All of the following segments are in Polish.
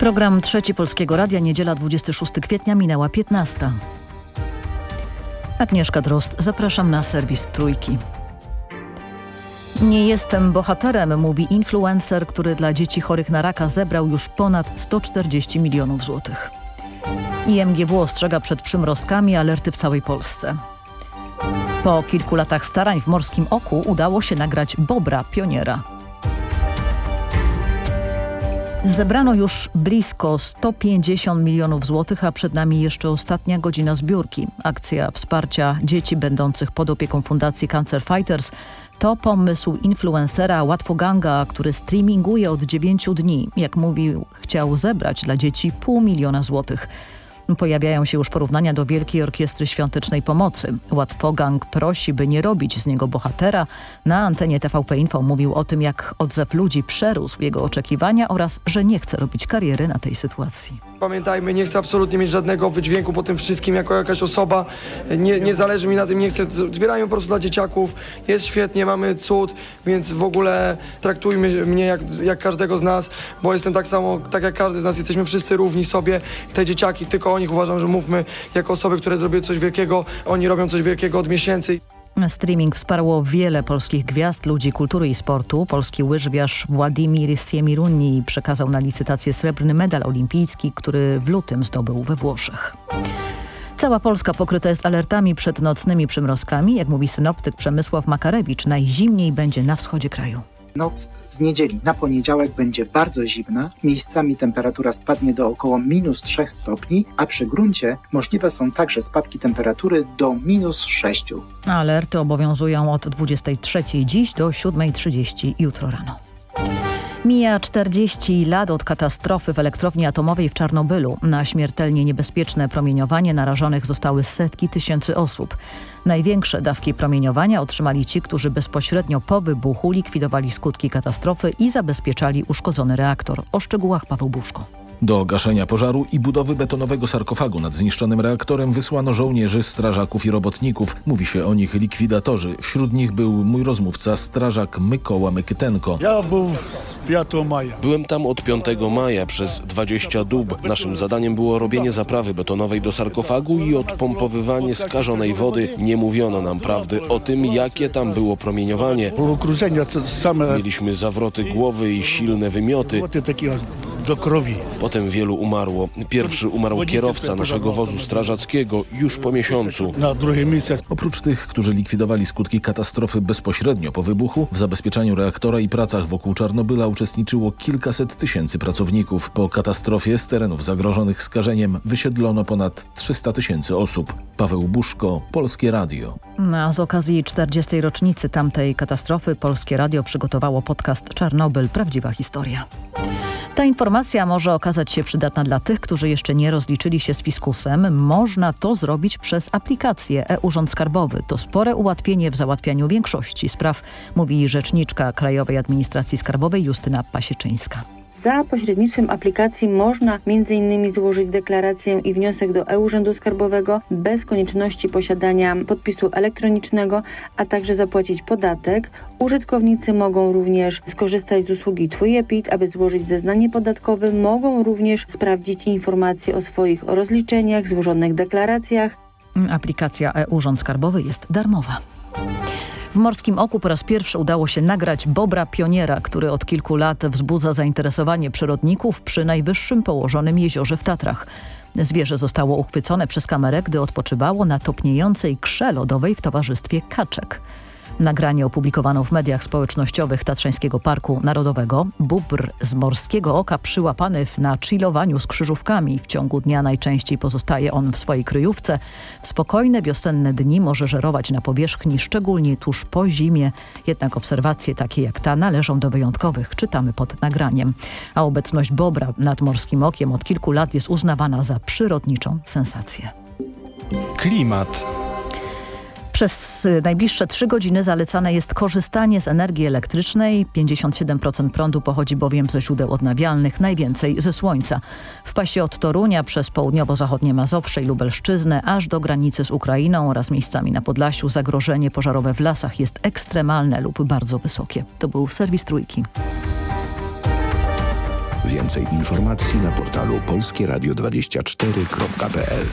Program Trzeci Polskiego Radia, niedziela 26 kwietnia, minęła 15. Agnieszka Drost, zapraszam na serwis Trójki. Nie jestem bohaterem, mówi influencer, który dla dzieci chorych na raka zebrał już ponad 140 milionów złotych. IMGW ostrzega przed przymrozkami, alerty w całej Polsce. Po kilku latach starań w Morskim Oku udało się nagrać Bobra, pioniera. Zebrano już blisko 150 milionów złotych, a przed nami jeszcze ostatnia godzina zbiórki. Akcja wsparcia dzieci będących pod opieką Fundacji Cancer Fighters to pomysł influencera Łatwoganga, który streaminguje od 9 dni. Jak mówił, chciał zebrać dla dzieci pół miliona złotych. Pojawiają się już porównania do Wielkiej Orkiestry Świątecznej Pomocy. Łatwogang prosi, by nie robić z niego bohatera. Na antenie TVP Info mówił o tym, jak odzew ludzi przerósł jego oczekiwania oraz, że nie chce robić kariery na tej sytuacji. Pamiętajmy, nie chcę absolutnie mieć żadnego wydźwięku po tym wszystkim jako jakaś osoba. Nie, nie zależy mi na tym, nie chcę. Zbierają po prostu dla dzieciaków. Jest świetnie, mamy cud, więc w ogóle traktujmy mnie jak, jak każdego z nas, bo jestem tak samo, tak jak każdy z nas, jesteśmy wszyscy równi sobie. Te dzieciaki, tylko o nich uważam, że mówmy jako osoby, które zrobiły coś wielkiego. Oni robią coś wielkiego od miesięcy. Streaming wsparło wiele polskich gwiazd, ludzi kultury i sportu. Polski łyżwiarz Władimir Siemiruni przekazał na licytację srebrny medal olimpijski, który w lutym zdobył we Włoszech. Cała Polska pokryta jest alertami przed nocnymi przymrozkami. Jak mówi synoptyk Przemysław Makarewicz, najzimniej będzie na wschodzie kraju. Noc z niedzieli na poniedziałek będzie bardzo zimna. Miejscami temperatura spadnie do około minus 3 stopni, a przy gruncie możliwe są także spadki temperatury do minus 6. Alerty obowiązują od 23 dziś do 7.30 jutro rano. Mija 40 lat od katastrofy w elektrowni atomowej w Czarnobylu. Na śmiertelnie niebezpieczne promieniowanie narażonych zostały setki tysięcy osób. Największe dawki promieniowania otrzymali ci, którzy bezpośrednio po wybuchu likwidowali skutki katastrofy i zabezpieczali uszkodzony reaktor. O szczegółach Paweł Buszko. Do gaszenia pożaru i budowy betonowego sarkofagu nad zniszczonym reaktorem wysłano żołnierzy, strażaków i robotników. Mówi się o nich likwidatorzy. Wśród nich był mój rozmówca, strażak Mykoła Mykytenko. Ja był z 5 maja. Byłem tam od 5 maja przez 20 dób. Naszym zadaniem było robienie zaprawy betonowej do sarkofagu i odpompowywanie skażonej wody. Nie mówiono nam prawdy o tym, jakie tam było promieniowanie. Mieliśmy zawroty głowy i silne wymioty. do krowi. Potem wielu umarło. Pierwszy umarł kierowca naszego wozu strażackiego już po miesiącu. Na drugie miejsce Oprócz tych, którzy likwidowali skutki katastrofy bezpośrednio po wybuchu, w zabezpieczaniu reaktora i pracach wokół Czarnobyla uczestniczyło kilkaset tysięcy pracowników. Po katastrofie z terenów zagrożonych skażeniem wysiedlono ponad 300 tysięcy osób. Paweł Buszko, Polskie Radio. A z okazji 40. rocznicy tamtej katastrofy Polskie Radio przygotowało podcast Czarnobyl – Prawdziwa historia. Ta informacja może okazać się przydatna dla tych, którzy jeszcze nie rozliczyli się z fiskusem. Można to zrobić przez aplikację e-Urząd Skarbowy. To spore ułatwienie w załatwianiu większości spraw, mówi rzeczniczka Krajowej Administracji Skarbowej Justyna Pasieczyńska. Za pośrednictwem aplikacji można m.in. złożyć deklarację i wniosek do e-Urzędu Skarbowego bez konieczności posiadania podpisu elektronicznego, a także zapłacić podatek. Użytkownicy mogą również skorzystać z usługi Twój EPIT, aby złożyć zeznanie podatkowe. Mogą również sprawdzić informacje o swoich rozliczeniach, złożonych deklaracjach. Aplikacja e-Urząd Skarbowy jest darmowa. W Morskim Oku po raz pierwszy udało się nagrać bobra pioniera, który od kilku lat wzbudza zainteresowanie przyrodników przy najwyższym położonym jeziorze w Tatrach. Zwierzę zostało uchwycone przez kamerę, gdy odpoczywało na topniejącej krze lodowej w towarzystwie kaczek. Nagranie opublikowano w mediach społecznościowych Tatrzańskiego Parku Narodowego. Bóbr z Morskiego Oka przyłapany na chillowaniu z krzyżówkami. W ciągu dnia najczęściej pozostaje on w swojej kryjówce. W spokojne wiosenne dni może żerować na powierzchni, szczególnie tuż po zimie. Jednak obserwacje takie jak ta należą do wyjątkowych, czytamy pod nagraniem. A obecność bobra nad Morskim Okiem od kilku lat jest uznawana za przyrodniczą sensację. Klimat. Przez najbliższe trzy godziny zalecane jest korzystanie z energii elektrycznej. 57% prądu pochodzi bowiem ze źródeł odnawialnych, najwięcej ze słońca. W pasie od Torunia przez południowo-zachodnie Mazowsze i Lubelszczyznę aż do granicy z Ukrainą oraz miejscami na Podlasiu zagrożenie pożarowe w lasach jest ekstremalne lub bardzo wysokie. To był serwis Trójki. Więcej informacji na portalu polskieradio24.pl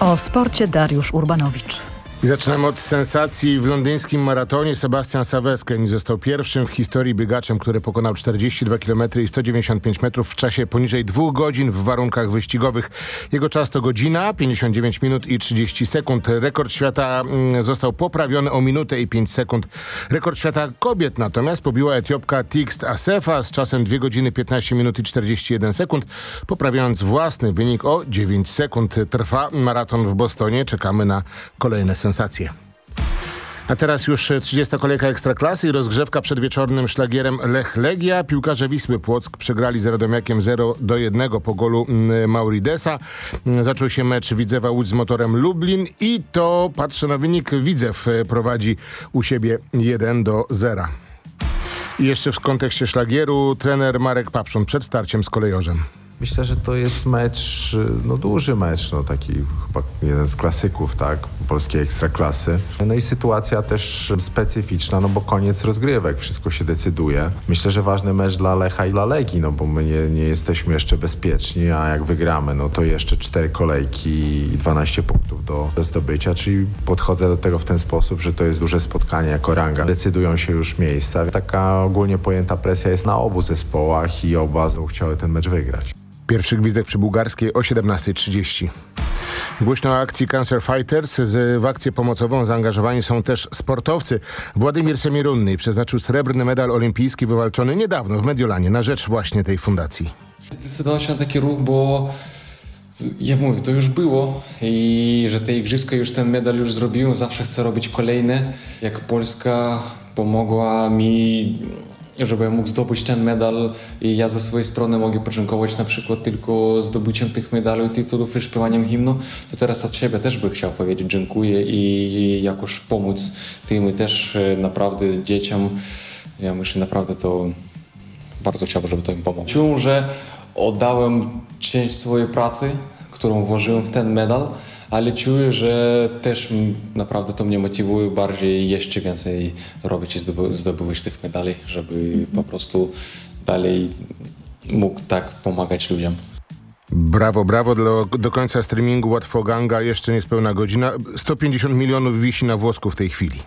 O sporcie Dariusz Urbanowicz. I zaczynamy od sensacji w londyńskim maratonie. Sebastian Savesken został pierwszym w historii biegaczem, który pokonał 42 km i 195 metrów w czasie poniżej dwóch godzin w warunkach wyścigowych. Jego czas to godzina, 59 minut i 30 sekund. Rekord świata mm, został poprawiony o minutę i 5 sekund. Rekord świata kobiet natomiast pobiła Etiopka Tixt Asefa z czasem 2 godziny 15 minut i 41 sekund, poprawiając własny wynik o 9 sekund. Trwa maraton w Bostonie. Czekamy na kolejne sensacje. A teraz już 30. kolejka Ekstraklasy i rozgrzewka przed wieczornym szlagierem Lech Legia. Piłkarze Wisły Płock przegrali z Radomiakiem 0 do 1 po golu Mauridesa. Zaczął się mecz Widzewa Łódź z motorem Lublin i to, patrzę na wynik, Widzew prowadzi u siebie 1 do 0. I jeszcze w kontekście szlagieru trener Marek Papszon przed starciem z kolejorzem. Myślę, że to jest mecz, no duży mecz, no taki chyba jeden z klasyków, tak, polskiej ekstraklasy. No i sytuacja też specyficzna, no bo koniec rozgrywek, wszystko się decyduje. Myślę, że ważny mecz dla Lecha i dla Legii, no bo my nie, nie jesteśmy jeszcze bezpieczni, a jak wygramy, no to jeszcze cztery kolejki i 12 punktów do, do zdobycia, czyli podchodzę do tego w ten sposób, że to jest duże spotkanie jako ranga. Decydują się już miejsca. Taka ogólnie pojęta presja jest na obu zespołach i oba chciały ten mecz wygrać. Pierwszy gwizdek przy Bułgarskiej o 17.30. Głośno o akcji Cancer Fighters. W akcję pomocową zaangażowani są też sportowcy. Władimir Semirunny przeznaczył srebrny medal olimpijski wywalczony niedawno w Mediolanie na rzecz właśnie tej fundacji. Zdecydował się na taki ruch, bo ja mówię, to już było i że te igrzyska już ten medal już zrobiłem, zawsze chcę robić kolejne. Jak Polska pomogła mi żeby mógł zdobyć ten medal i ja ze swojej strony mogę podziękować na przykład tylko zdobyciem tych medali tytułów i śpiewaniem himnu, to teraz od siebie też bym chciał powiedzieć dziękuję i jakoś pomóc tym i też naprawdę dzieciom. Ja myślę naprawdę to bardzo chciałbym, żeby to im pomogło. Czułem, że oddałem część swojej pracy, którą włożyłem w ten medal, ale czuję, że też naprawdę to mnie motywuje bardziej jeszcze więcej robić i zdobywać tych medali, żeby po prostu dalej mógł tak pomagać ludziom. Brawo, brawo. Do, do końca streamingu Łatwo Ganga jeszcze niespełna godzina. 150 milionów wisi na włosku w tej chwili.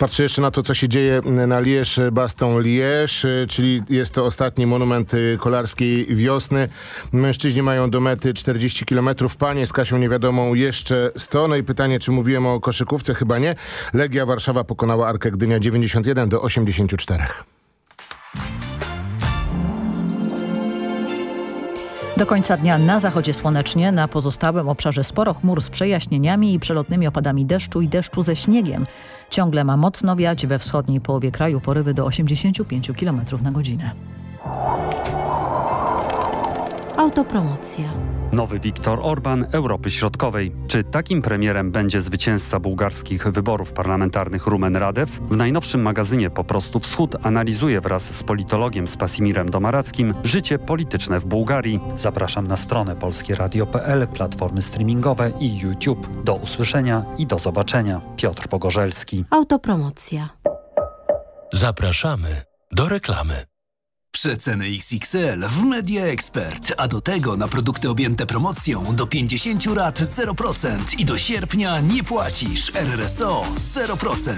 Patrzę jeszcze na to, co się dzieje na Liège, Baston Liège, czyli jest to ostatni monument kolarskiej wiosny. Mężczyźni mają do mety 40 km, panie z Kasią Niewiadomą jeszcze 100. No i pytanie, czy mówiłem o koszykówce? Chyba nie. Legia Warszawa pokonała Arkę Gdynia 91 do 84. Do końca dnia na zachodzie słonecznie, na pozostałym obszarze sporo chmur z przejaśnieniami i przelotnymi opadami deszczu i deszczu ze śniegiem. Ciągle ma mocno wiać we wschodniej połowie kraju porywy do 85 km na godzinę. Autopromocja. Nowy Viktor Orban Europy Środkowej. Czy takim premierem będzie zwycięzca bułgarskich wyborów parlamentarnych Rumen Radew? W najnowszym magazynie Po prostu Wschód analizuje wraz z politologiem Spasimirem Domarackim życie polityczne w Bułgarii. Zapraszam na stronę polskieradio.pl, platformy streamingowe i YouTube. Do usłyszenia i do zobaczenia. Piotr Pogorzelski. Autopromocja. Zapraszamy do reklamy. Przeceny XXL w Media Expert, a do tego na produkty objęte promocją do 50 lat 0% i do sierpnia nie płacisz RRSO 0%.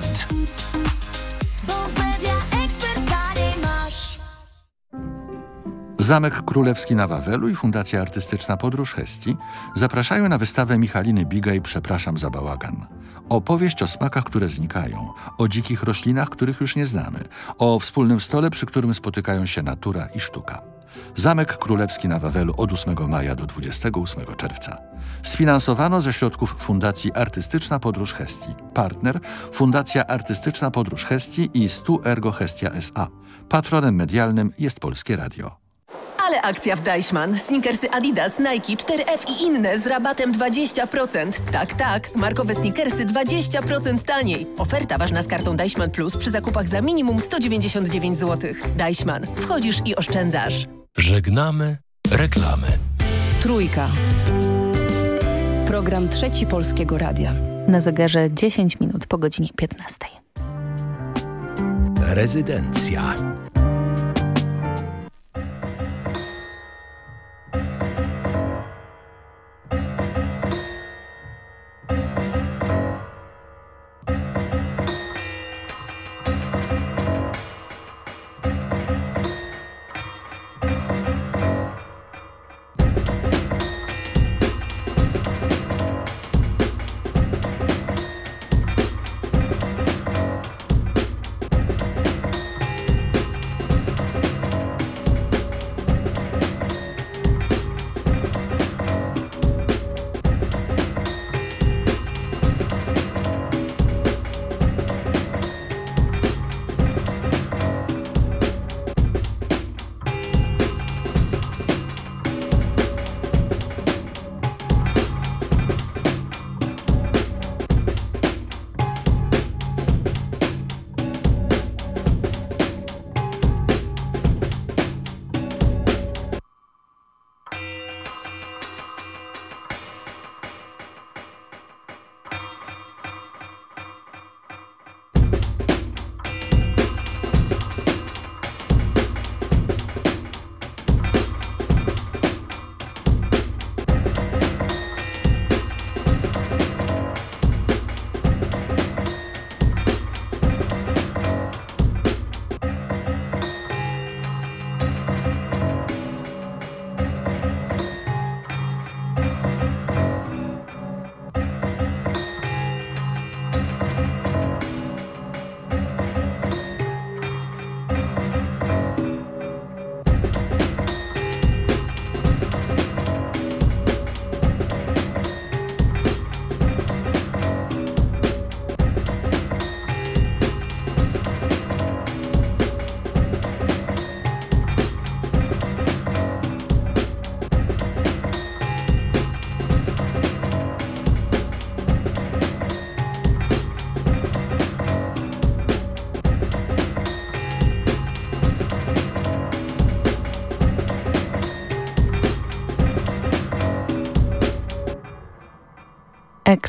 Zamek Królewski na Wawelu i Fundacja Artystyczna Podróż Hestii zapraszają na wystawę Michaliny Bigaj Przepraszam za bałagan. Opowieść o smakach, które znikają, o dzikich roślinach, których już nie znamy, o wspólnym stole, przy którym spotykają się natura i sztuka. Zamek Królewski na Wawelu od 8 maja do 28 czerwca. Sfinansowano ze środków Fundacji Artystyczna Podróż Hestii. Partner Fundacja Artystyczna Podróż Hestii i Stu Ergo Hestia S.A. Patronem medialnym jest Polskie Radio. Akcja w Deichmann. Sneakersy Adidas, Nike, 4F i inne z rabatem 20%. Tak, tak. Markowe sneakersy 20% taniej. Oferta ważna z kartą Deichmann Plus przy zakupach za minimum 199 zł. Deichmann. Wchodzisz i oszczędzasz. Żegnamy reklamy. Trójka. Program Trzeci Polskiego Radia. Na zegarze 10 minut po godzinie 15. Rezydencja.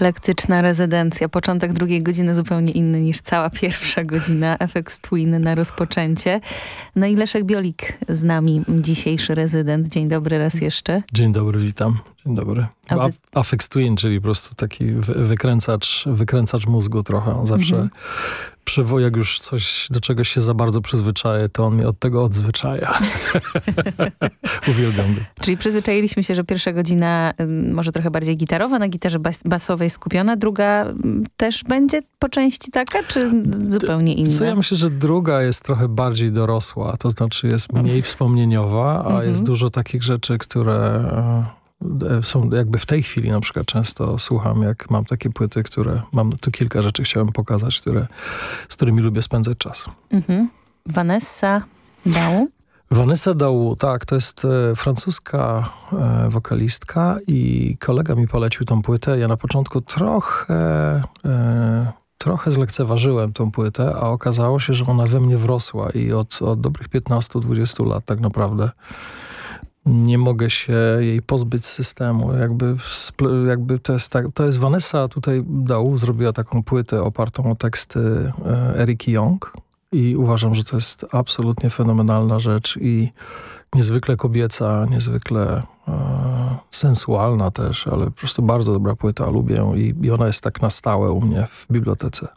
Eklektyczna rezydencja. Początek drugiej godziny zupełnie inny niż cała pierwsza godzina. FX Twin na rozpoczęcie. No i Leszek Biolik z nami, dzisiejszy rezydent. Dzień dobry raz jeszcze. Dzień dobry, witam. Dzień dobry. Audy- Twin, czyli po prostu taki wy- wykręcacz, wykręcacz mózgu trochę. Zawsze Mhm. Przywo, jak już coś, do czegoś się za bardzo przyzwyczaje, to on mnie od tego odzwyczaja. Uwielbiam go. Czyli przyzwyczailiśmy się, że pierwsza godzina może trochę bardziej gitarowa, na gitarze bas basowej skupiona, druga też będzie po części taka, czy zupełnie inna? Co ja myślę, że druga jest trochę bardziej dorosła, to znaczy jest mniej wspomnieniowa, a Mhm. jest dużo takich rzeczy, które e, są jakby w tej chwili na przykład często słucham, jak mam takie płyty, które mam tu kilka rzeczy chciałem pokazać, które, z którymi lubię spędzać czas. Mhm. Vanessa Dał. Vanessa Daou, tak, to jest e, francuska e, wokalistka i kolega mi polecił tą płytę. Ja na początku trochę, e, trochę zlekceważyłem tą płytę, a okazało się, że ona we mnie wrosła i od, od dobrych 15-20 lat tak naprawdę nie mogę się jej pozbyć z systemu. Jakby, jakby to, jest tak, to jest Vanessa tutaj Daou, zrobiła taką płytę opartą o teksty e, Eriki Young i uważam, że to jest absolutnie fenomenalna rzecz i niezwykle kobieca, niezwykle e, sensualna też, ale po prostu bardzo dobra płyta, lubię ją i, i ona jest tak na stałe u mnie w bibliotece.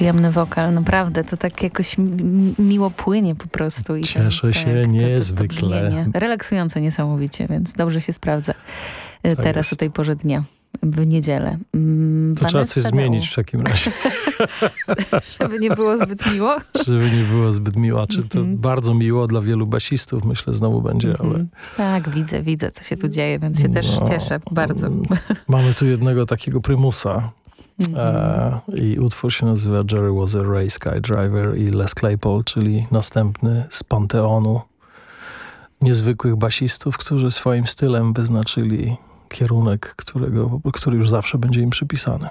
Przyjemny wokal, naprawdę. To tak jakoś miło płynie po prostu. I Cieszę ten, się tak, niezwykle. To, to Relaksujące niesamowicie, więc dobrze się sprawdza tak teraz jest. o tej porze dnia w niedzielę. Mm, to trzeba coś zmienić w takim razie. Żeby nie było zbyt miło? Żeby nie było zbyt miło. Czy to mm -hmm. bardzo miło dla wielu basistów, myślę, znowu będzie, mm -hmm. ale... Tak, widzę, widzę, co się tu dzieje, więc się no, też cieszę bardzo. Mamy tu jednego takiego prymusa. -hmm. e, I utwór się nazywa Jerry was a Ray Skydriver i Les Claypool, czyli następny z panteonu niezwykłych basistów, którzy swoim stylem wyznaczyli kierunek, którego, który już zawsze będzie im przypisany.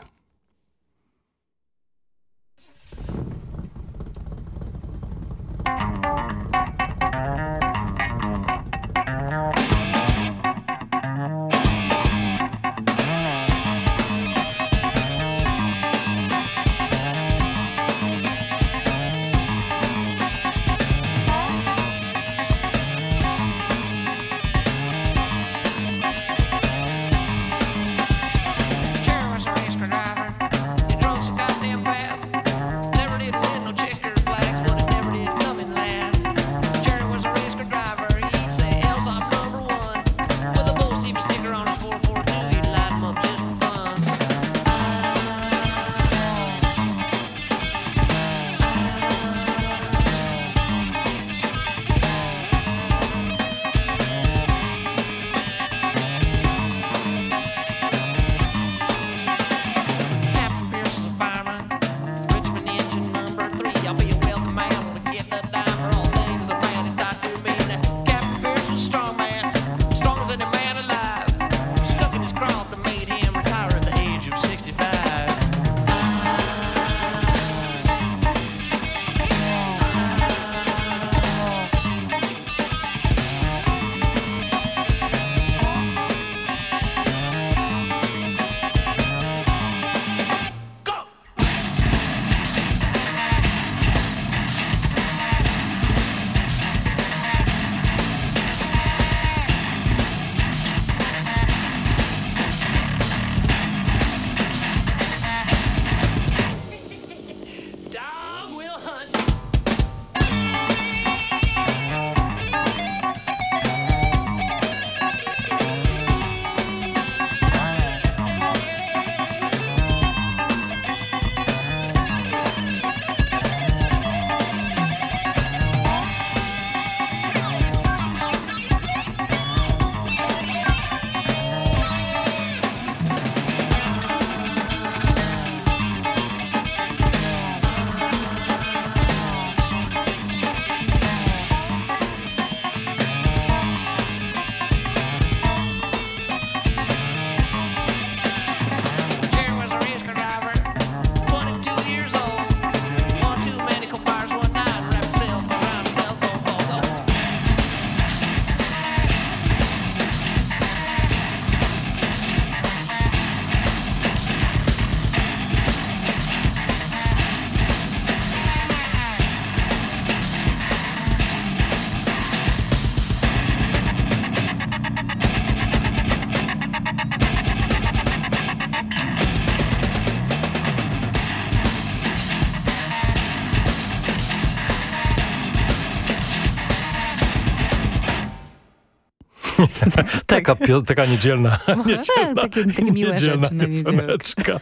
Taka, taka niedzielna, niedzielna, takie, takie miłe niedzielna rzeczy pioseneczka.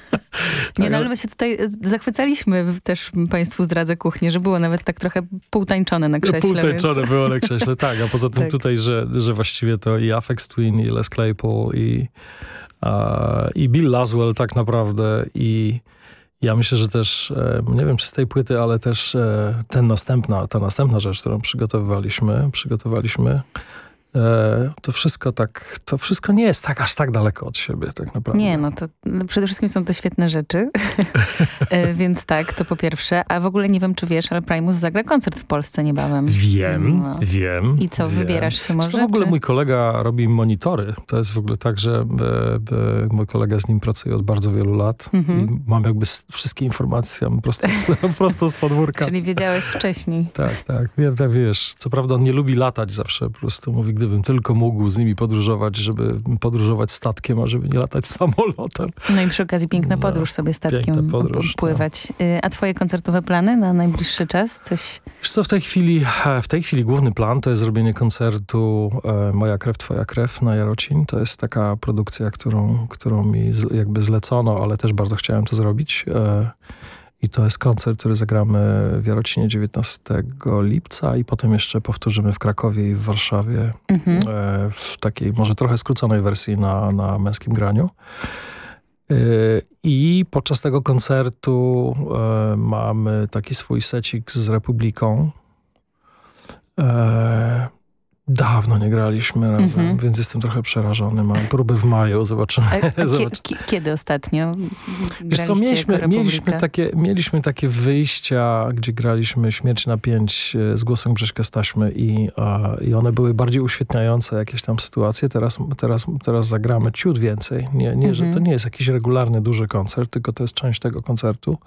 Nie, no ale my się tutaj zachwycaliśmy, też Państwu zdradzę kuchnię, że było nawet tak trochę półtańczone na krześle. Półtańczone więc... było na krześle, tak. A poza tym tak. tutaj, że, że właściwie to i Afex Twin, i Les Claypool, i, uh, i Bill Laswell tak naprawdę, i ja myślę, że też, e, nie wiem czy z tej płyty, ale też e, ten następna, ta następna rzecz, którą przygotowywaliśmy, przygotowaliśmy to wszystko tak, to wszystko nie jest tak aż tak daleko od siebie tak naprawdę. Nie, no to no przede wszystkim są to świetne rzeczy, e, więc tak, to po pierwsze. A w ogóle nie wiem, czy wiesz, ale Primus zagra koncert w Polsce niebawem. Wiem, no. wiem. I co, wiem. wybierasz się może? Co w ogóle czy? mój kolega robi monitory. To jest w ogóle tak, że e, e, mój kolega z nim pracuje od bardzo wielu lat mhm. i mam jakby wszystkie informacje prosto, prosto z podwórka. Czyli wiedziałeś wcześniej. Tak, tak, wiem, tak, wiesz. Co prawda on nie lubi latać zawsze, po prostu mówi, gdy gdybym tylko mógł z nimi podróżować, żeby podróżować statkiem, a żeby nie latać samolotem. No i przy okazji piękna No, podróż sobie statkiem podróż, pływać. Y, A twoje koncertowe plany na najbliższy czas? Coś... Wiesz co, w tej chwili, w tej chwili główny plan to jest zrobienie koncertu e, Moja krew, twoja krew na Jarocin. To jest taka produkcja, którą, którą mi jakby zlecono, ale też bardzo chciałem to zrobić. I to jest koncert, który zagramy w Jarocinie 19 lipca i potem jeszcze powtórzymy w Krakowie i w Warszawie Mhm. e, w takiej może trochę skróconej wersji na, na męskim graniu. E, I podczas tego koncertu e, mamy taki swój secik z Republiką. Dawno nie graliśmy razem, Mhm. więc jestem trochę przerażony. Mam próby w maju, zobaczymy. A, a kie, Zobacz. kie, kiedy ostatnio Wiesz co, mieliśmy, mieliśmy, takie, mieliśmy takie wyjścia, gdzie graliśmy Śmierć na pięć e, z głosem Grześka Staśmy i, a, i one były bardziej uświetniające jakieś tam sytuacje. Teraz, teraz, teraz zagramy ciut więcej. Nie, nie, że to Mhm. nie jest jakiś regularny, duży koncert, tylko to jest część tego koncertu.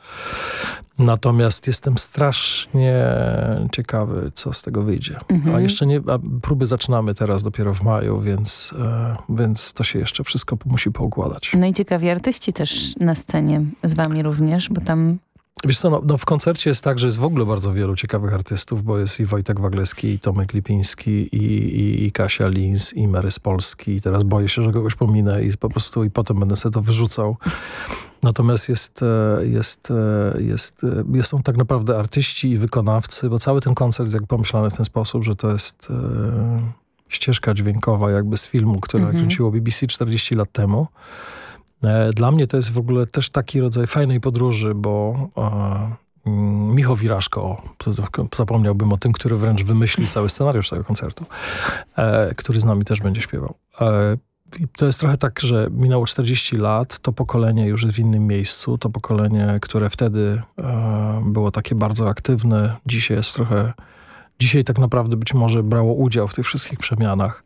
Natomiast jestem strasznie ciekawy, co z tego wyjdzie. Mhm. A jeszcze nie, a próby zaczynamy teraz dopiero w maju, więc, e, więc to się jeszcze wszystko musi poukładać. No i ciekawi artyści też na scenie z wami również, bo tam Wiesz co, no, no w koncercie jest tak, że jest w ogóle bardzo wielu ciekawych artystów, bo jest i Wojtek Wagleski, i Tomek Lipiński, i, i, i Kasia Lins, i Mary z Polski. I teraz boję się, że kogoś pominę i po prostu i potem będę sobie to wyrzucał. Natomiast jest, e, jest, e, jest, e, jest, są tak naprawdę artyści i wykonawcy, bo cały ten koncert jest jak pomyślany w ten sposób, że to jest e, ścieżka dźwiękowa jakby z filmu, które Mhm. kręciło BBC 40 lat temu. E, Dla mnie to jest w ogóle też taki rodzaj fajnej podróży, bo e, mm, Michał Wiraszko, zapomniałbym o tym, który wręcz wymyślił cały scenariusz tego koncertu, który z nami też będzie śpiewał. To jest trochę tak, że minęło 40 lat, to pokolenie już jest w innym miejscu, to pokolenie, które wtedy e, było takie bardzo aktywne, dzisiaj jest trochę dzisiaj tak naprawdę być może brało udział w tych wszystkich przemianach.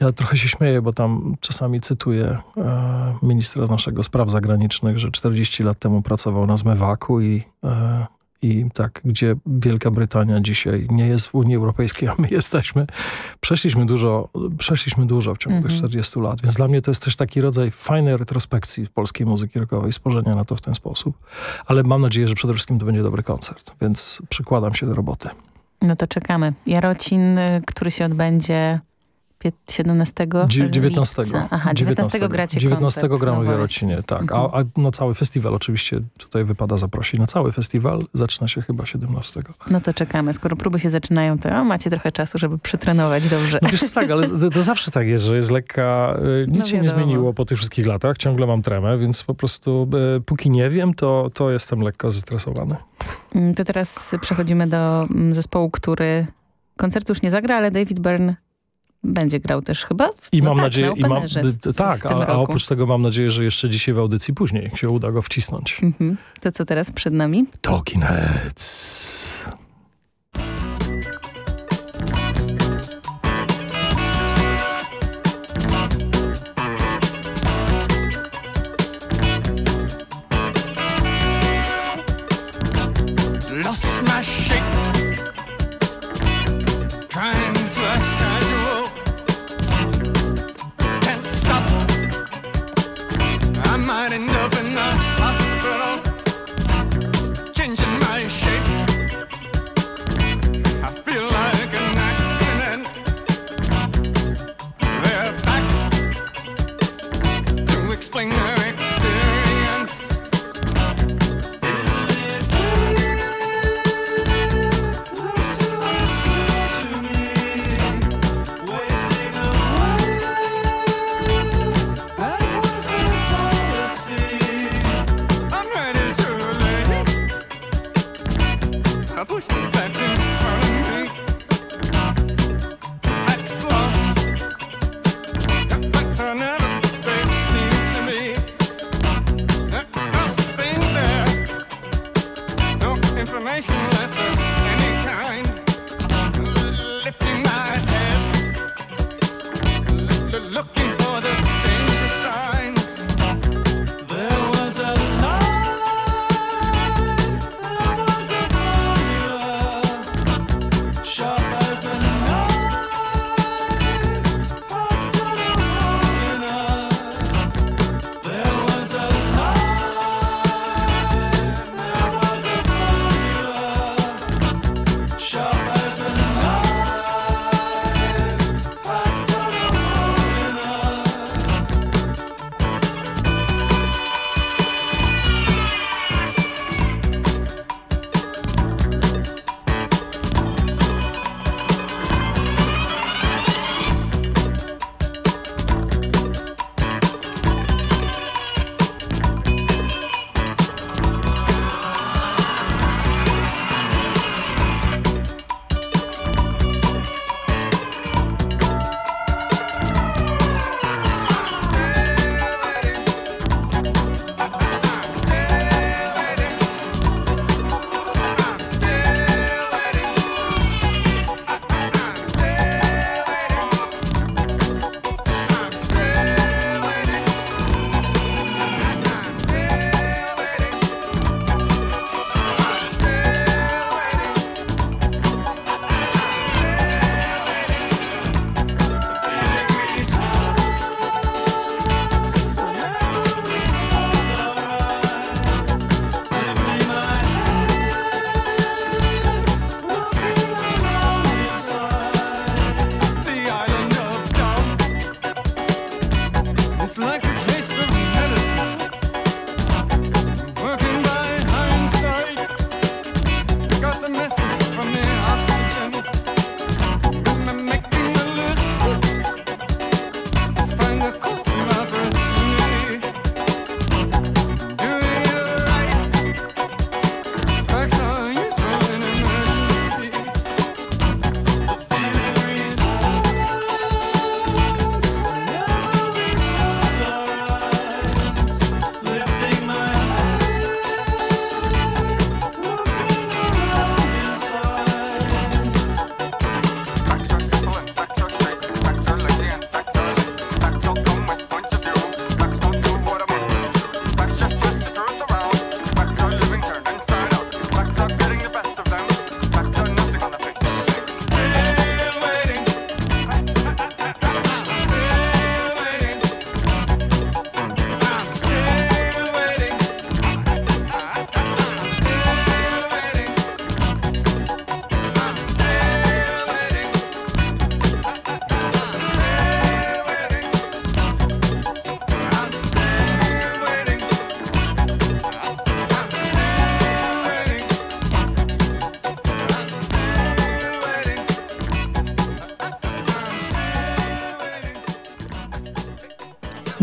Ja trochę się śmieję, bo tam czasami cytuję e, ministra naszego spraw zagranicznych, że 40 lat temu pracował na zmywaku i, e, i tak, gdzie Wielka Brytania dzisiaj nie jest w Unii Europejskiej, a my jesteśmy. Przeszliśmy dużo, przeszliśmy dużo w ciągu Mhm. tych 40 lat, więc dla mnie to jest też taki rodzaj fajnej retrospekcji polskiej muzyki rockowej, spojrzenia na to w ten sposób. Ale mam nadzieję, że przede wszystkim to będzie dobry koncert, więc przykładam się do roboty. No to czekamy. Jarocin, y, który się odbędzie 17 Dzie- 19. lipca. Aha, 19 gracie 19 koncert. gramy no w. Jarocinie, tak. Mhm. A, a na cały festiwal oczywiście tutaj wypada zaprosić. Na cały festiwal zaczyna się chyba 17. No to czekamy. Skoro próby się zaczynają, to o, macie trochę czasu, żeby przytrenować dobrze. No wiesz tak, ale to, to zawsze tak jest, że jest lekka... y, Nic No się nie zmieniło po tych wszystkich latach. Ciągle mam tremę, więc po prostu y, póki nie wiem, to, to jestem lekko zestresowany. Mm, To teraz przechodzimy do mm, zespołu, który koncertu już nie zagra, ale David Byrne będzie grał też chyba. W, I no mam tak, nadzieję... na i mam, tak, a, a oprócz tego mam nadzieję, że jeszcze dzisiaj w audycji później się uda go wcisnąć. Mhm. To co teraz przed nami? Talking Heads. Lost my Might end up in the hospital. Changing my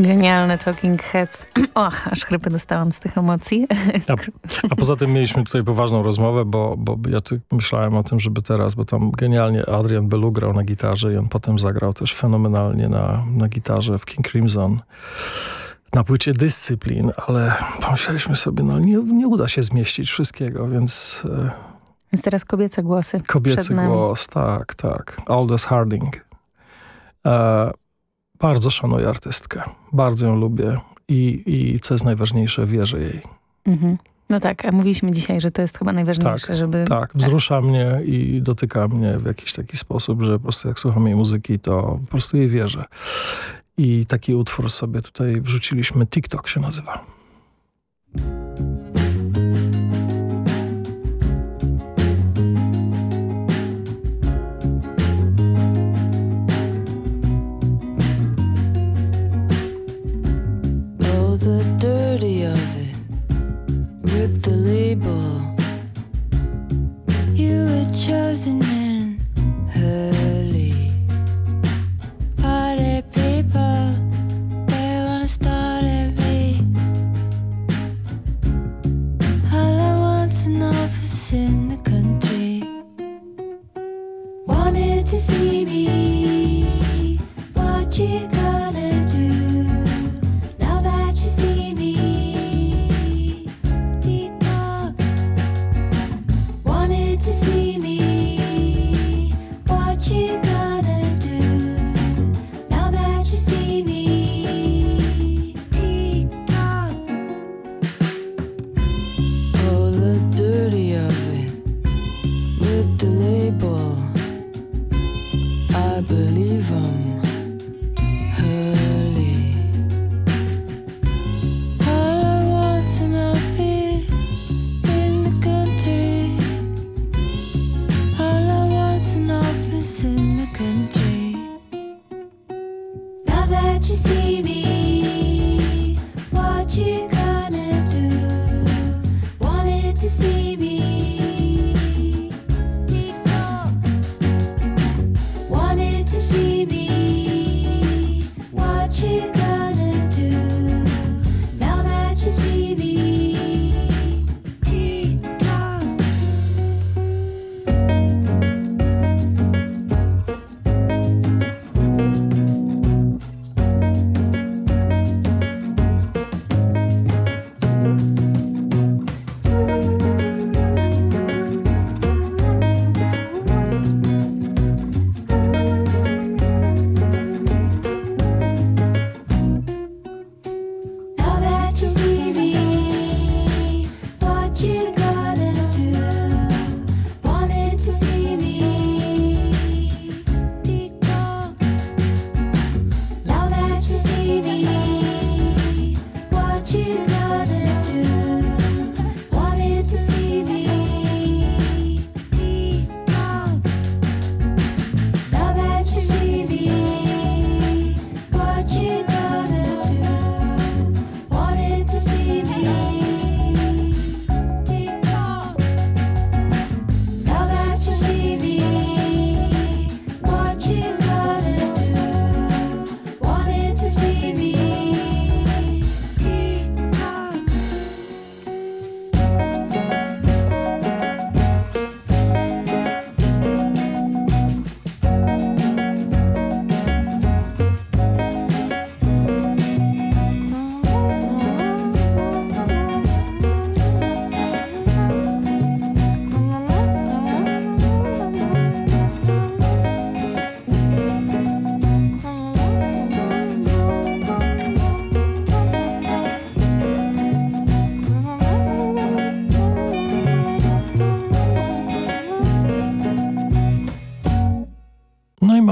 Genialne Talking Heads. Och, aż chrypy dostałam z tych emocji. A, a poza tym mieliśmy tutaj poważną rozmowę, bo, bo ja tu myślałem o tym, żeby teraz, bo tam genialnie Adrian Belu grał na gitarze i on potem zagrał też fenomenalnie na, na gitarze w King Crimson na płycie Dyscyplin, ale pomyśleliśmy sobie, no nie, nie uda się zmieścić wszystkiego, więc... E, więc teraz kobiece głosy Kobiecy głos, tak, tak. Aldous Harding. E, bardzo szanuję artystkę. Bardzo ją lubię i, i co jest najważniejsze, wierzę jej. Mhm. No tak, a mówiliśmy dzisiaj, że to jest chyba najważniejsze, tak, żeby... Tak, wzrusza mnie i dotyka mnie w jakiś taki sposób, że po prostu jak słucham jej muzyki, to po prostu jej wierzę. I taki utwór sobie tutaj wrzuciliśmy, TikTok się nazywa. to see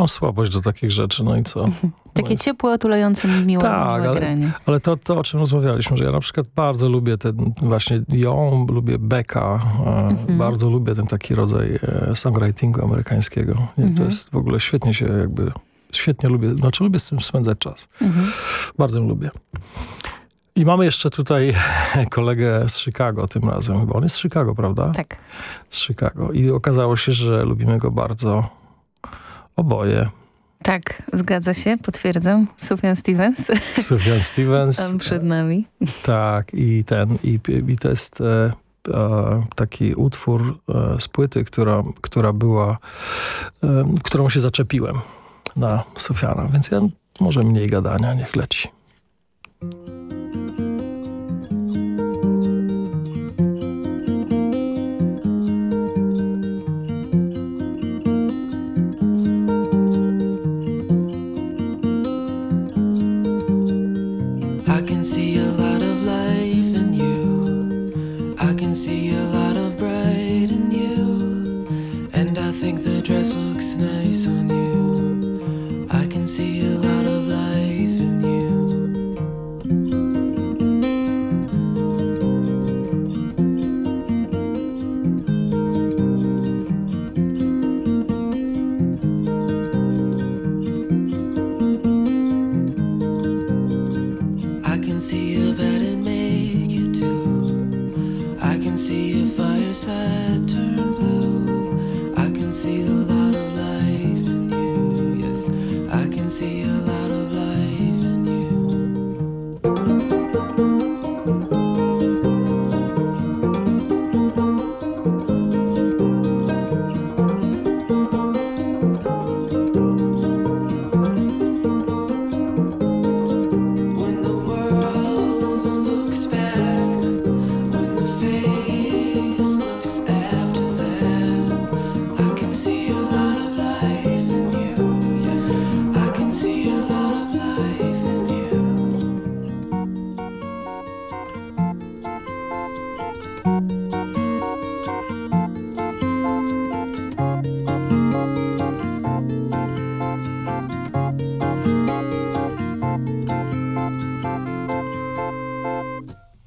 mam słabość do takich rzeczy, no i co? Takie no. ciepłe, otulające mi miłe Tak, ale, ale to, to, o czym rozmawialiśmy, że ja na przykład bardzo lubię ten, właśnie ją, lubię Becka, mhm. bardzo lubię ten taki rodzaj e, songwritingu amerykańskiego. Mhm. To jest w ogóle świetnie się jakby, świetnie lubię, znaczy lubię z tym spędzać czas. Mhm. Bardzo ją lubię. I mamy jeszcze tutaj kolegę z Chicago tym razem, chyba on jest z Chicago, prawda? Tak. Z Chicago. I okazało się, że lubimy go bardzo Oboje. Tak, zgadza się, potwierdzam. Sufjan Stevens. Sufjan Stevens. Tam przed nami. Tak, i ten, i, i to jest e, e, taki utwór e, z płyty, która, która była, e, którą się zaczepiłem na Sufiana, więc ja może mniej gadania, niech leci.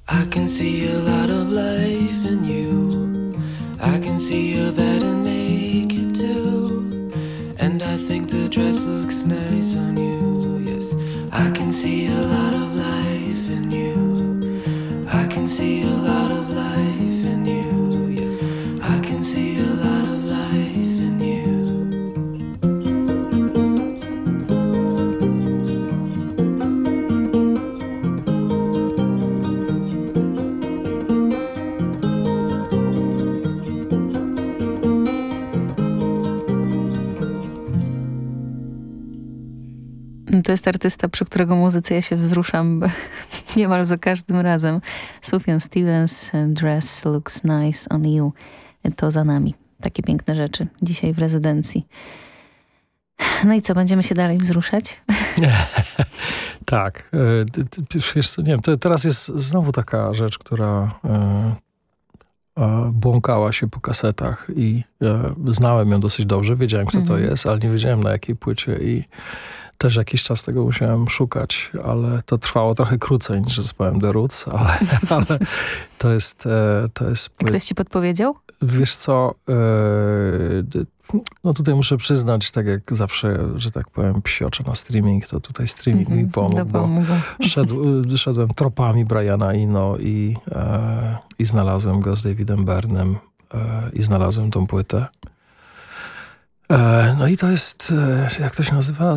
I can see a lot of life in you. I can see a bed and make it too. And I think the dress looks nice on you. Yes, I can see a lot jest artysta, przy którego muzyce ja się wzruszam niemal za każdym razem. Sufjan Stevens, Dress Looks Nice on You. To za nami. Takie piękne rzeczy dzisiaj w rezydencji. No i co, będziemy się dalej wzruszać? Tak. e, Wiesz co, nie wiem, teraz jest znowu taka rzecz, która e, e, błąkała się po kasetach i znałem ją dosyć dobrze, wiedziałem kto to Mhm. jest, ale nie wiedziałem na jakiej płycie i też jakiś czas tego musiałem szukać, ale to trwało trochę krócej niż zespołem The Roots, ale, ale to jest e, to jest Ktoś ci podpowiedział? Wiesz co, e, no tutaj muszę przyznać, tak jak zawsze, że tak powiem, psioczę na streaming, to tutaj streaming mi Mhm, pomógł, bo szedł, y, szedłem tropami Briana Ino i, e, i znalazłem go z Davidem Bernem e, i znalazłem tą płytę. E, no i to jest, e, jak to się nazywa?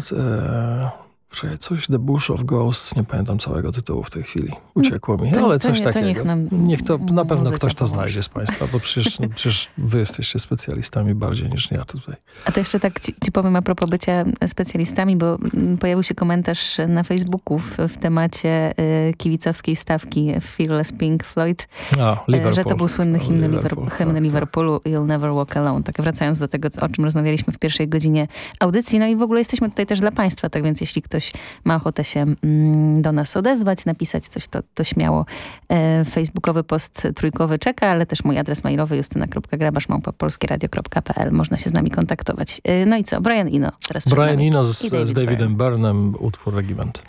Czekaj, coś The Bush of Ghosts, nie pamiętam całego tytułu w tej chwili. Uciekło mi, To- ale to coś nie- takiego. niech nam niech to na pewno ktoś to znajdzie z Państwa, bo przecież, przecież wy jesteście specjalistami bardziej niż ja tutaj. A to jeszcze tak ci, ci powiem a propos bycia specjalistami, bo mm, pojawił się komentarz na Facebooku w, w temacie y, kibicowskiej stawki Fearless Pink Floyd, A, Liverpool. że to był słynny hymn, Liverpool, Liverpool, hymn tak, Liverpoolu You'll Never Walk Alone. Tak wracając do tego, o czym rozmawialiśmy w pierwszej godzinie audycji. No i w ogóle jesteśmy tutaj też dla Państwa, tak więc jeśli ktoś ma ochotę się mm, do nas odezwać, napisać coś, to, to śmiało. E, facebookowy post trójkowy czeka, ale też mój adres mailowy justyna.grabasz.polskieradio.pl Można się z nami kontaktować. E, no i co? Brian Ino. Teraz Brian. Eno z, I z David Davidem Byrnem, utwór Regiment.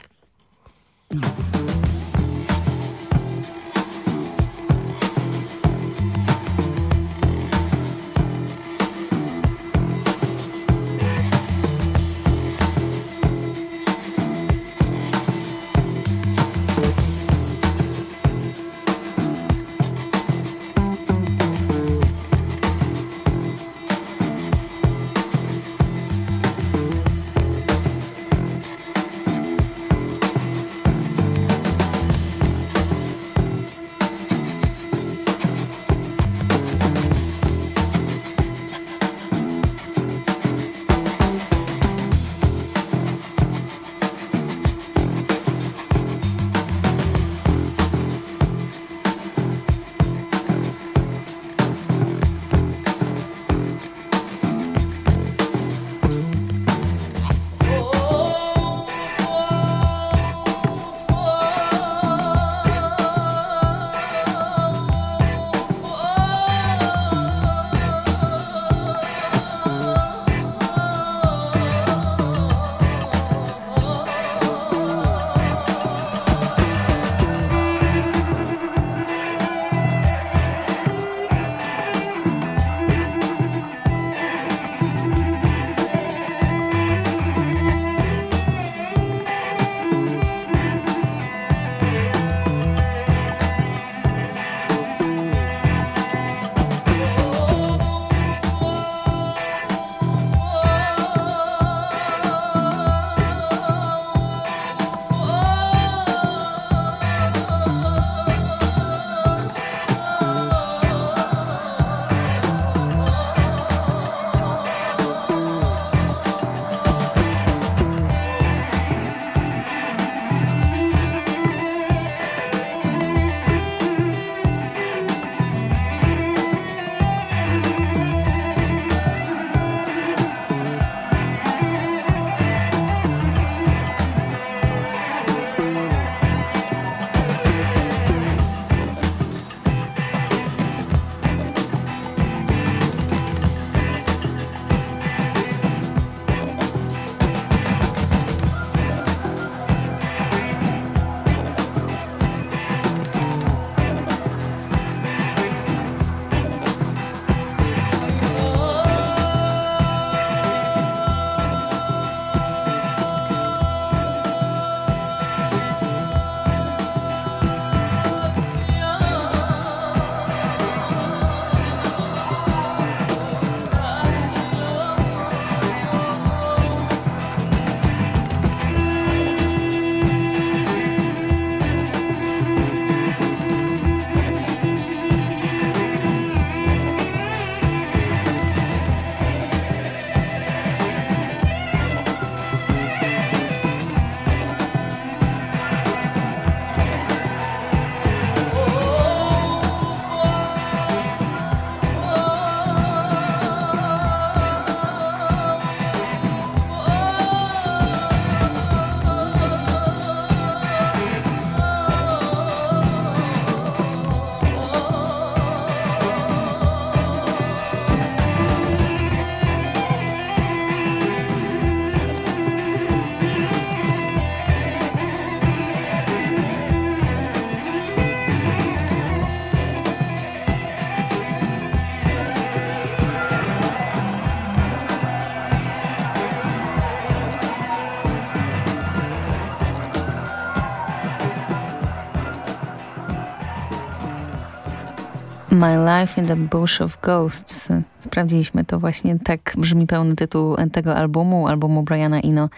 My Life in the Bush of Ghosts. Sprawdziliśmy to właśnie, tak brzmi pełny tytuł tego albumu, albumu Briana Ino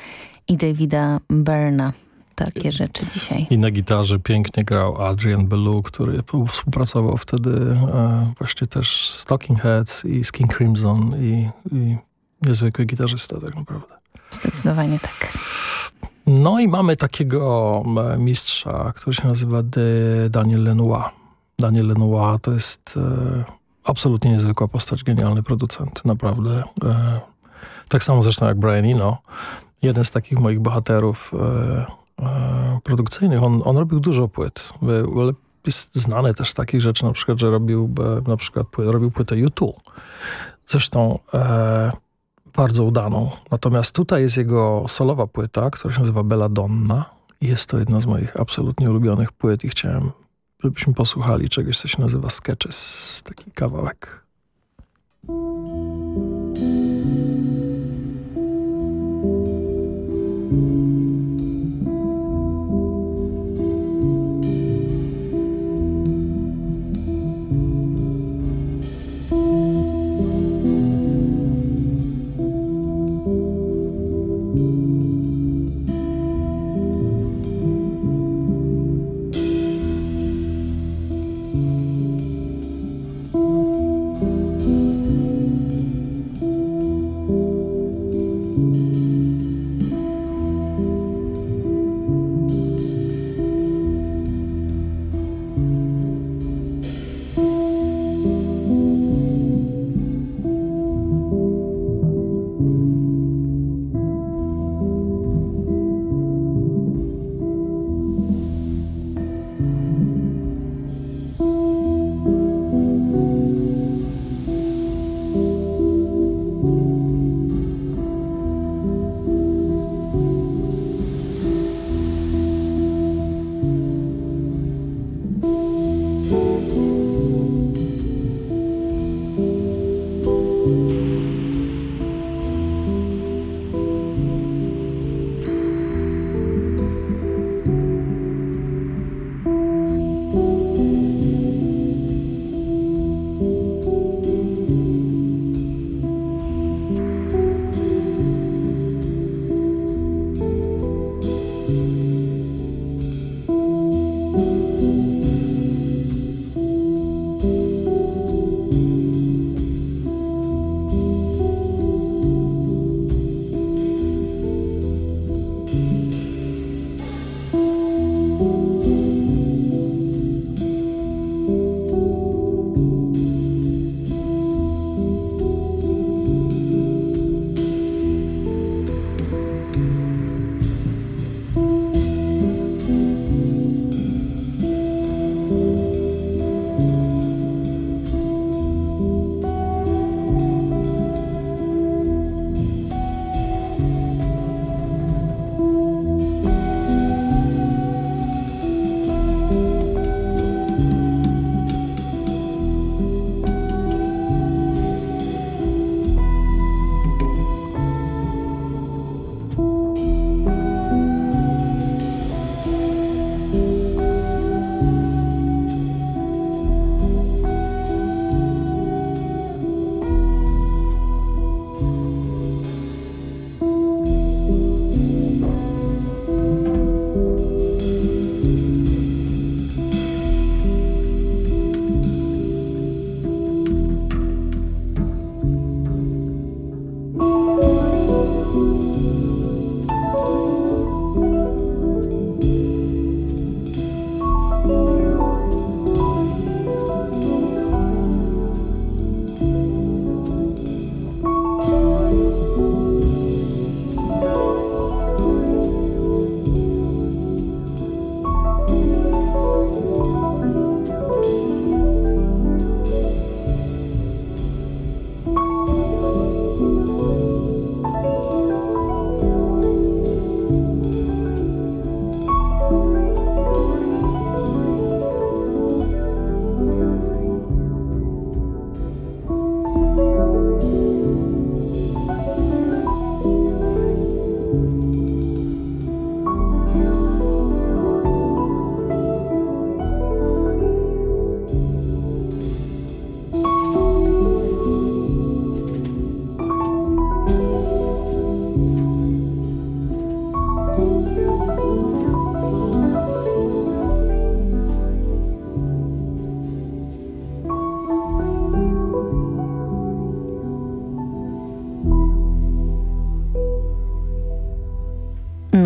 i Davida Berna. Takie rzeczy dzisiaj. I na gitarze pięknie grał Adrian Belu, który współpracował wtedy e, właśnie też z Talking Heads i z King Crimson i, i niezwykły gitarzysta tak naprawdę. Zdecydowanie tak. No i mamy takiego e, mistrza, który się nazywa Daniel Lenoir. Daniel Lenoir to jest e, absolutnie niezwykła postać, genialny producent, naprawdę. E, tak samo zresztą jak Brian Eno. Jeden z takich moich bohaterów e, e produkcyjnych. On, on robił dużo płyt. Ale jest znany też z takich rzeczy, na przykład, że robił e, na przykład robił płytę YouTube. Zresztą e, bardzo udaną. Natomiast tutaj jest jego solowa płyta, która się nazywa Belladonna. Jest to jedna z moich absolutnie ulubionych płyt i chciałem żebyśmy posłuchali czegoś, co się nazywa Sketches, taki kawałek.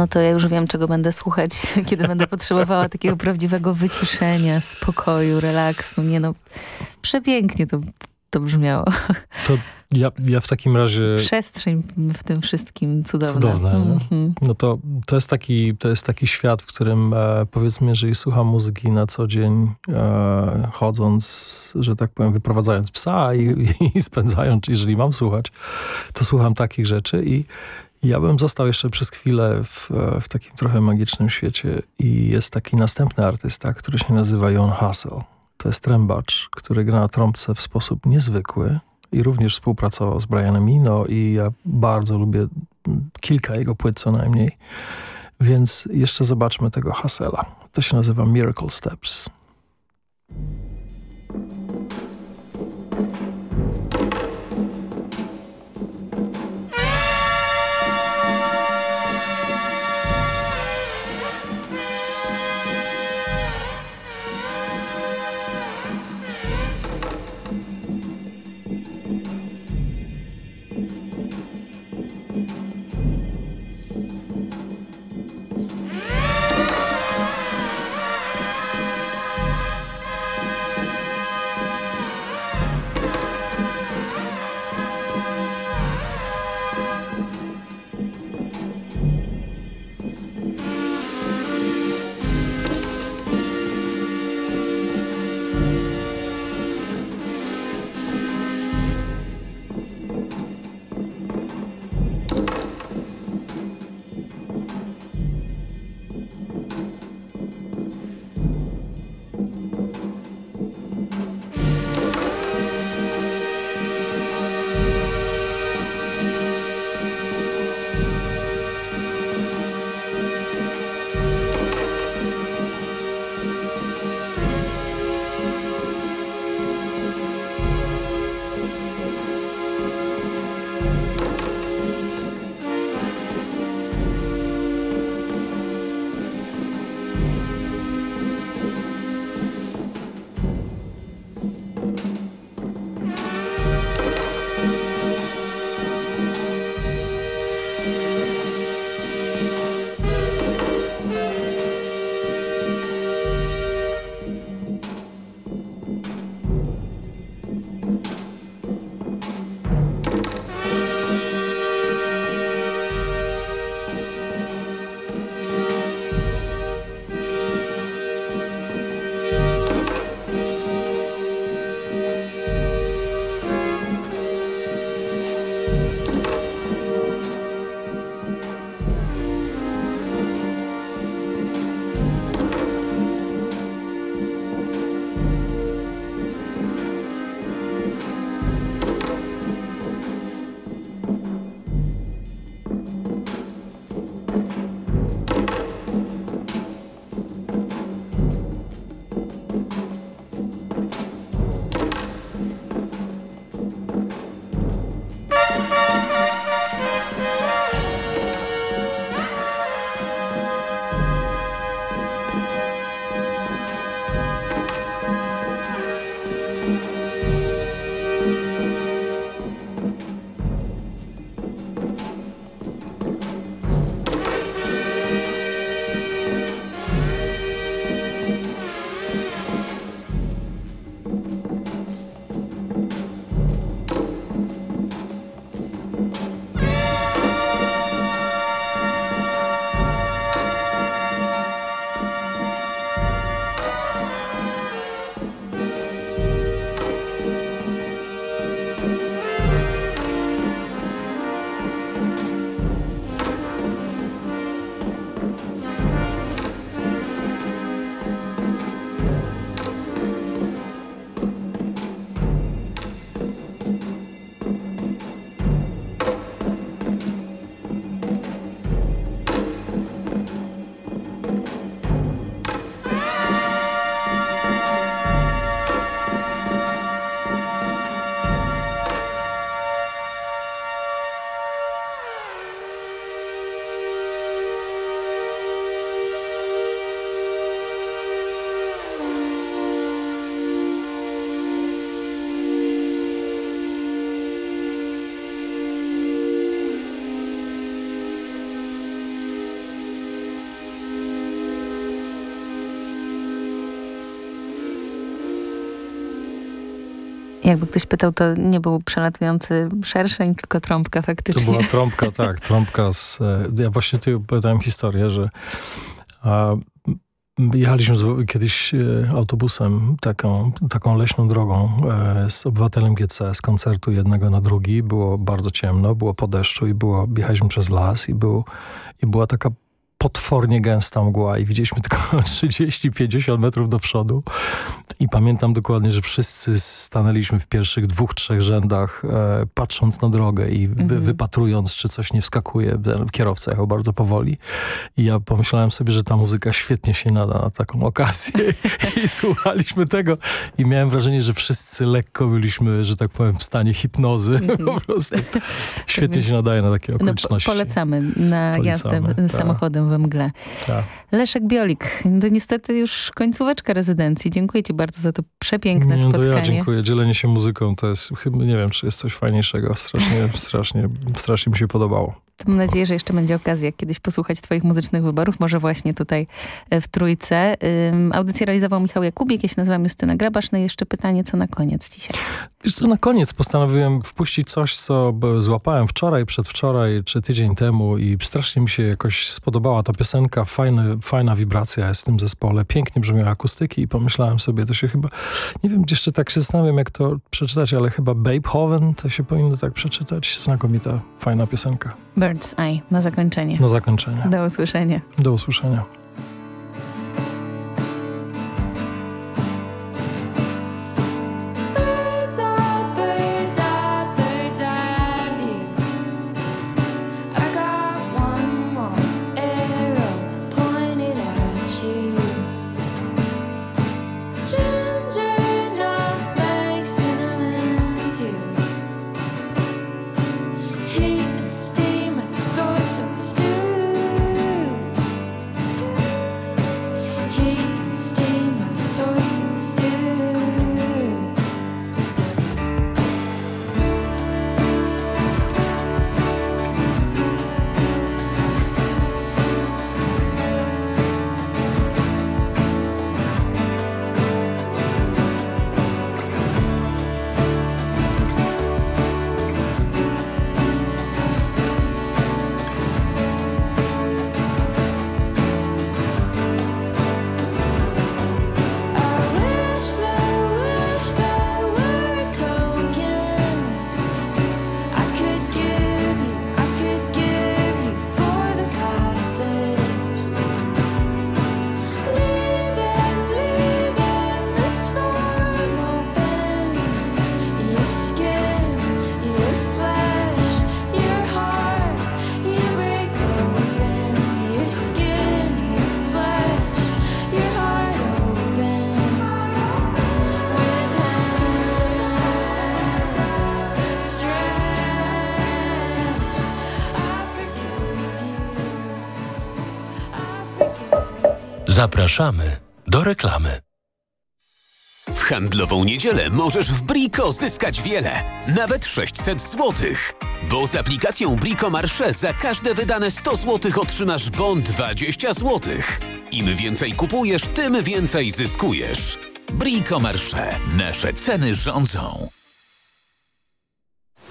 No to ja już wiem, czego będę słuchać, kiedy będę potrzebowała takiego prawdziwego wyciszenia, spokoju, relaksu. Nie no, przepięknie to, to brzmiało. To ja, ja w takim razie... Przestrzeń w tym wszystkim cudowna. Cudowne. Mm -hmm. No to, to, jest taki, to jest taki świat, w którym e, powiedzmy, jeżeli słucham muzyki na co dzień, e, chodząc, że tak powiem, wyprowadzając psa i, i spędzając, jeżeli mam słuchać, to słucham takich rzeczy i ja bym został jeszcze przez chwilę w, w takim trochę magicznym świecie i jest taki następny artysta, który się nazywa Jon Hassel. To jest trębacz, który gra na trąbce w sposób niezwykły i również współpracował z Brianem Eno i ja bardzo lubię kilka jego płyt co najmniej. Więc jeszcze zobaczmy tego Hassela. To się nazywa Miracle Steps. Música Jakby ktoś pytał, to nie był przelatujący szerszeń, tylko trąbka faktycznie. To była trąbka, tak. Trąbka z... e, Ja właśnie tu opowiadałem historię, że a, jechaliśmy z, kiedyś e, autobusem taką, taką leśną drogą e, z obywatelem GC z koncertu jednego na drugi. Było bardzo ciemno, było po deszczu i było, jechaliśmy przez las i, był, i była taka potwornie gęsta mgła i widzieliśmy tylko 30-50 metrów do przodu i pamiętam dokładnie, że wszyscy stanęliśmy w pierwszych dwóch, trzech rzędach e, patrząc na drogę i wy, Mhm. wypatrując, czy coś nie wskakuje. Kierowca jechał bardzo powoli i ja pomyślałem sobie, że ta muzyka świetnie się nada na taką okazję i słuchaliśmy tego i miałem wrażenie, że wszyscy lekko byliśmy, że tak powiem, w stanie hipnozy po prostu. Świetnie więc- się nadaje na takie No, po, okoliczności. polecamy na Polecamy, jazdę tak. samochodem we mgle. Tak. Leszek Biolik, to niestety już końcóweczka rezydencji. Dziękuję ci bardzo za to przepiękne No to spotkanie. ja dziękuję. Dzielenie się muzyką to jest nie wiem, czy jest coś fajniejszego. Strasznie, strasznie, strasznie mi się podobało. Mam nadzieję, że jeszcze będzie okazja kiedyś posłuchać twoich muzycznych wyborów, może właśnie tutaj e, w Trójce. Ym, audycję realizował Michał Jakubik, ja się nazywam Justyna Grabasz. No i jeszcze pytanie, co na koniec dzisiaj? Wiesz co, na koniec postanowiłem wpuścić coś, co złapałem wczoraj, przedwczoraj, czy tydzień temu i strasznie mi się jakoś spodobała ta piosenka. Fajny, fajna wibracja jest w tym zespole. Pięknie brzmią akustyki i pomyślałem sobie, to się chyba, nie wiem, jeszcze tak się zastanawiam, jak to przeczytać, ale chyba Babehoven to się powinno tak przeczytać. Znakomita, fajna piosenka. Bird's Eye na zakończenie. Na zakończenie. Do usłyszenia. Do usłyszenia. Zapraszamy do reklamy. W handlową niedzielę możesz w Brico zyskać wiele, nawet 600 zł. Bo z aplikacją Brico Marché za każde wydane 100 zł otrzymasz bon 20 zł. Im więcej kupujesz, tym więcej zyskujesz. Brico Marché. Nasze ceny rządzą.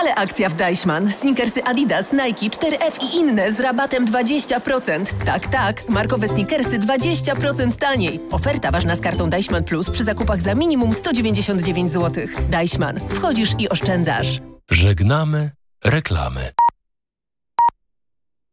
Ale akcja w Deichmann. Snickersy Adidas, Nike, 4F i inne z rabatem 20%. Tak, tak. Markowe sneakersy 20% taniej. Oferta ważna z kartą Deichmann Plus przy zakupach za minimum 199 zł. Deichmann. Wchodzisz i oszczędzasz. Żegnamy reklamy.